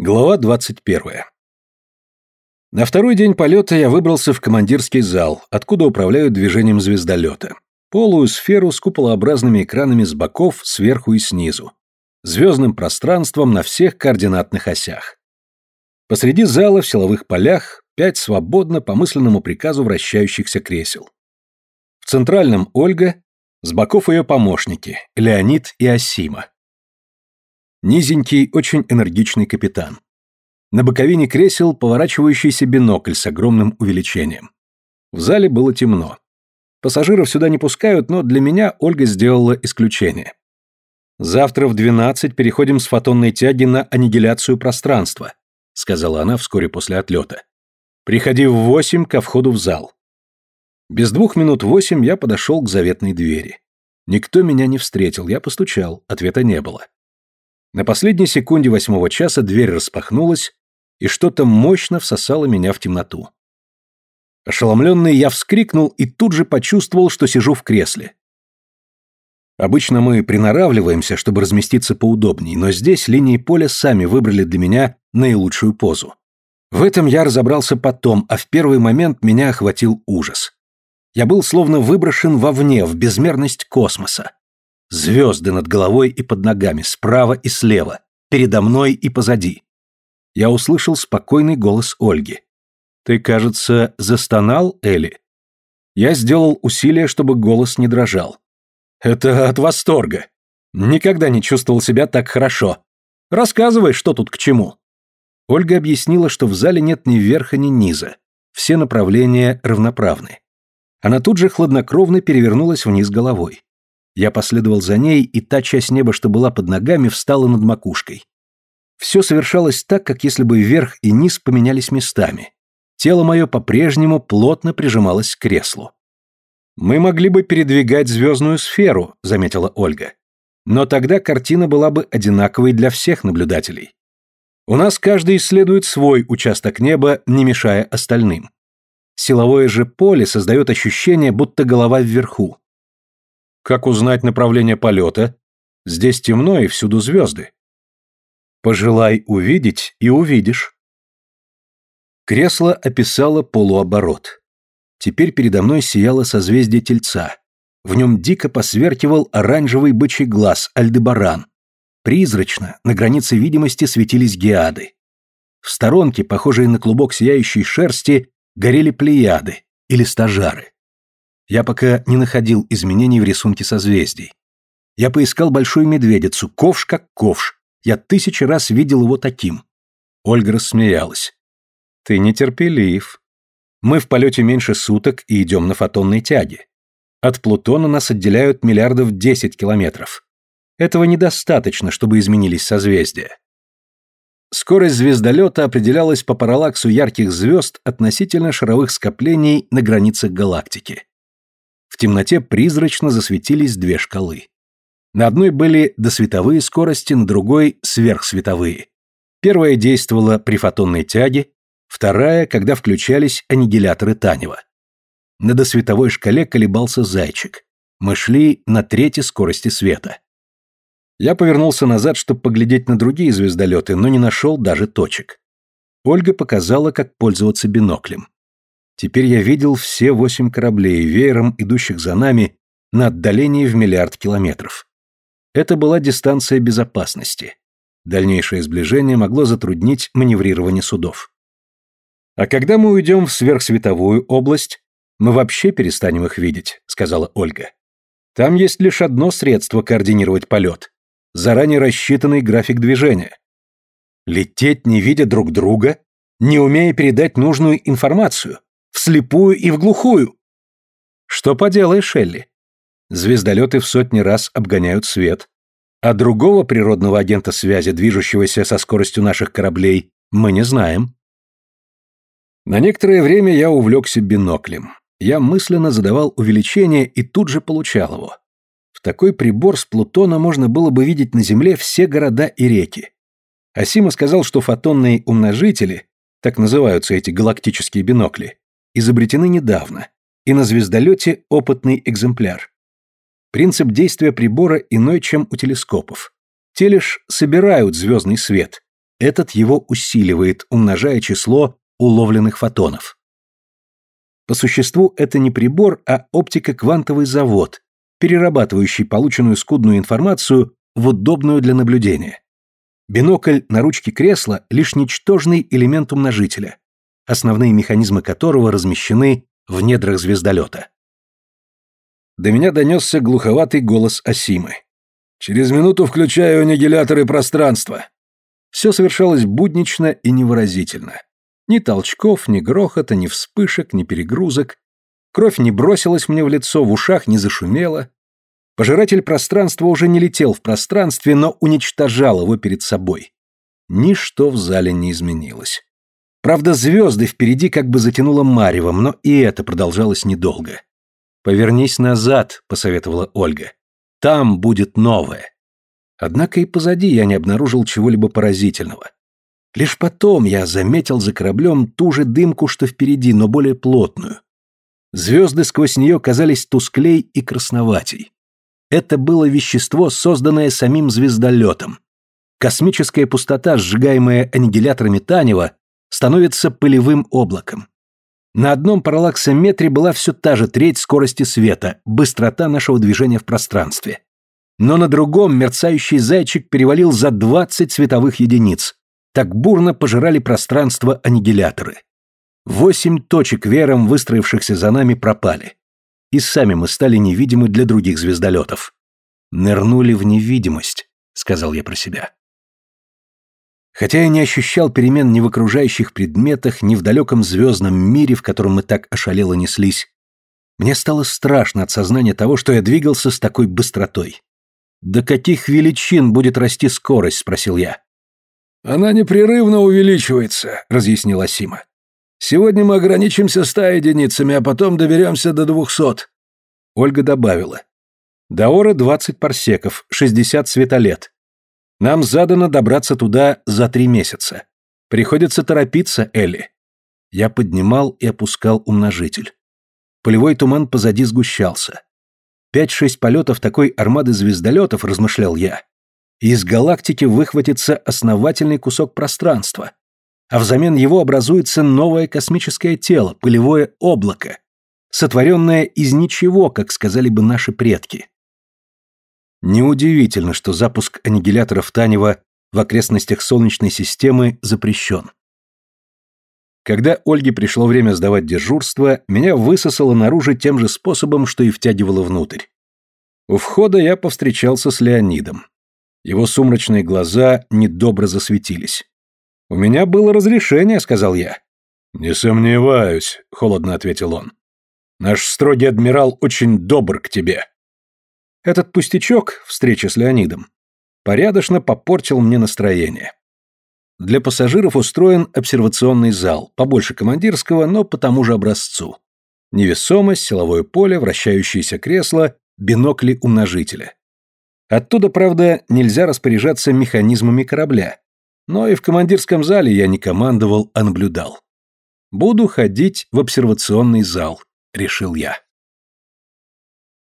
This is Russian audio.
Глава 21. На второй день полета я выбрался в командирский зал, откуда управляют движением звездолета. Полую сферу с куполообразными экранами с боков, сверху и снизу. Звездным пространством на всех координатных осях. Посреди зала в силовых полях пять свободно по мысленному приказу вращающихся кресел. В центральном Ольга, с боков ее помощники, Леонид и Асима. Низенький, очень энергичный капитан. На боковине кресел поворачивающийся бинокль с огромным увеличением. В зале было темно. Пассажиров сюда не пускают, но для меня Ольга сделала исключение. «Завтра в 12 переходим с фотонной тяги на аннигиляцию пространства», сказала она вскоре после отлета. «Приходи в 8 ко входу в зал». Без двух минут восемь я подошел к заветной двери. Никто меня не встретил, я постучал, ответа не было. На последней секунде восьмого часа дверь распахнулась, и что-то мощно всосало меня в темноту. Ошеломленный я вскрикнул и тут же почувствовал, что сижу в кресле. Обычно мы приноравливаемся, чтобы разместиться поудобнее, но здесь линии поля сами выбрали для меня наилучшую позу. В этом я разобрался потом, а в первый момент меня охватил ужас. Я был словно выброшен вовне, в безмерность космоса. Звезды над головой и под ногами, справа и слева, передо мной и позади. Я услышал спокойный голос Ольги. «Ты, кажется, застонал, Элли?» Я сделал усилие, чтобы голос не дрожал. «Это от восторга. Никогда не чувствовал себя так хорошо. Рассказывай, что тут к чему». Ольга объяснила, что в зале нет ни верха, ни низа. Все направления равноправны. Она тут же хладнокровно перевернулась вниз головой. Я последовал за ней, и та часть неба, что была под ногами, встала над макушкой. Все совершалось так, как если бы верх и низ поменялись местами. Тело мое по-прежнему плотно прижималось к креслу. «Мы могли бы передвигать звездную сферу», — заметила Ольга. «Но тогда картина была бы одинаковой для всех наблюдателей. У нас каждый исследует свой участок неба, не мешая остальным. Силовое же поле создает ощущение, будто голова вверху. Как узнать направление полета? Здесь темно и всюду звезды. Пожелай увидеть и увидишь. Кресло описало полуоборот. Теперь передо мной сияло созвездие Тельца. В нем дико посверкивал оранжевый бычий глаз Альдебаран. Призрачно, на границе видимости светились геады. В сторонке, похожие на клубок сияющей шерсти, горели плеяды или стажары. Я пока не находил изменений в рисунке созвездий. Я поискал большую медведицу, ковш как ковш. Я тысячи раз видел его таким. Ольга рассмеялась. Ты нетерпелив. Мы в полете меньше суток и идем на фотонной тяге. От Плутона нас отделяют миллиардов десять километров. Этого недостаточно, чтобы изменились созвездия. Скорость звездолета определялась по параллаксу ярких звезд относительно шаровых скоплений на границах галактики. В темноте призрачно засветились две шкалы. На одной были досветовые скорости, на другой — сверхсветовые. Первая действовала при фотонной тяге, вторая, когда включались аннигиляторы Танева. На досветовой шкале колебался зайчик. Мы шли на третьей скорости света. Я повернулся назад, чтобы поглядеть на другие звездолеты, но не нашел даже точек. Ольга показала, как пользоваться биноклем. Теперь я видел все восемь кораблей, веером идущих за нами на отдалении в миллиард километров. Это была дистанция безопасности. Дальнейшее сближение могло затруднить маневрирование судов. А когда мы уйдем в сверхсветовую область, мы вообще перестанем их видеть, сказала Ольга. Там есть лишь одно средство координировать полет – заранее рассчитанный график движения. Лететь, не видя друг друга, не умея передать нужную информацию – вслепую и в глухую. Что поделаешь, Элли? Звездолеты в сотни раз обгоняют свет, а другого природного агента связи, движущегося со скоростью наших кораблей, мы не знаем. На некоторое время я увлекся биноклем. Я мысленно задавал увеличение и тут же получал его. В такой прибор с Плутона можно было бы видеть на Земле все города и реки. Асима сказал, что фотонные умножители, так называются эти галактические бинокли, изобретены недавно, и на звездолете опытный экземпляр. Принцип действия прибора иной, чем у телескопов. Те лишь собирают звездный свет, этот его усиливает, умножая число уловленных фотонов. По существу это не прибор, а оптико-квантовый завод, перерабатывающий полученную скудную информацию в удобную для наблюдения. Бинокль на ручке кресла – лишь ничтожный элемент умножителя, основные механизмы которого размещены в недрах звездолета. До меня донесся глуховатый голос Асимы. «Через минуту включаю аннигиляторы пространства». Все совершалось буднично и невыразительно. Ни толчков, ни грохота, ни вспышек, ни перегрузок. Кровь не бросилась мне в лицо, в ушах не зашумела. Пожиратель пространства уже не летел в пространстве, но уничтожал его перед собой. Ничто в зале не изменилось. Правда, звезды впереди как бы затянуло маревом, но и это продолжалось недолго. «Повернись назад», — посоветовала Ольга. «Там будет новое». Однако и позади я не обнаружил чего-либо поразительного. Лишь потом я заметил за кораблем ту же дымку, что впереди, но более плотную. Звезды сквозь нее казались тусклей и красноватей. Это было вещество, созданное самим звездолетом. Космическая пустота, сжигаемая аннигиляторами Танева, становится пылевым облаком. На одном параллаксометре была все та же треть скорости света, быстрота нашего движения в пространстве. Но на другом мерцающий зайчик перевалил за 20 световых единиц. Так бурно пожирали пространство аннигиляторы. Восемь точек вером, выстроившихся за нами, пропали. И сами мы стали невидимы для других звездолетов. «Нырнули в невидимость», — сказал я про себя. Хотя я не ощущал перемен ни в окружающих предметах, ни в далеком звездном мире, в котором мы так ошалело неслись, мне стало страшно от сознания того, что я двигался с такой быстротой. «До каких величин будет расти скорость?» — спросил я. «Она непрерывно увеличивается», — разъяснила Сима. «Сегодня мы ограничимся ста единицами, а потом доберемся до двухсот». Ольга добавила. «До Ора двадцать парсеков, шестьдесят светолет. Нам задано добраться туда за три месяца. Приходится торопиться, Элли. Я поднимал и опускал умножитель. Полевой туман позади сгущался. Пять-шесть полетов такой армады звездолетов, размышлял я. Из галактики выхватится основательный кусок пространства. А взамен его образуется новое космическое тело, пылевое облако, сотворенное из ничего, как сказали бы наши предки. Неудивительно, что запуск аннигиляторов Танева в окрестностях Солнечной системы запрещен. Когда Ольге пришло время сдавать дежурство, меня высосало наружу тем же способом, что и втягивало внутрь. У входа я повстречался с Леонидом. Его сумрачные глаза недобро засветились. «У меня было разрешение», — сказал я. «Не сомневаюсь», — холодно ответил он. «Наш строгий адмирал очень добр к тебе». Этот пустячок, встреча с Леонидом, порядочно попортил мне настроение. Для пассажиров устроен обсервационный зал, побольше командирского, но по тому же образцу. Невесомость, силовое поле, вращающиеся кресла, бинокли умножителя. Оттуда, правда, нельзя распоряжаться механизмами корабля, но и в командирском зале я не командовал, а наблюдал. Буду ходить в обсервационный зал, решил я.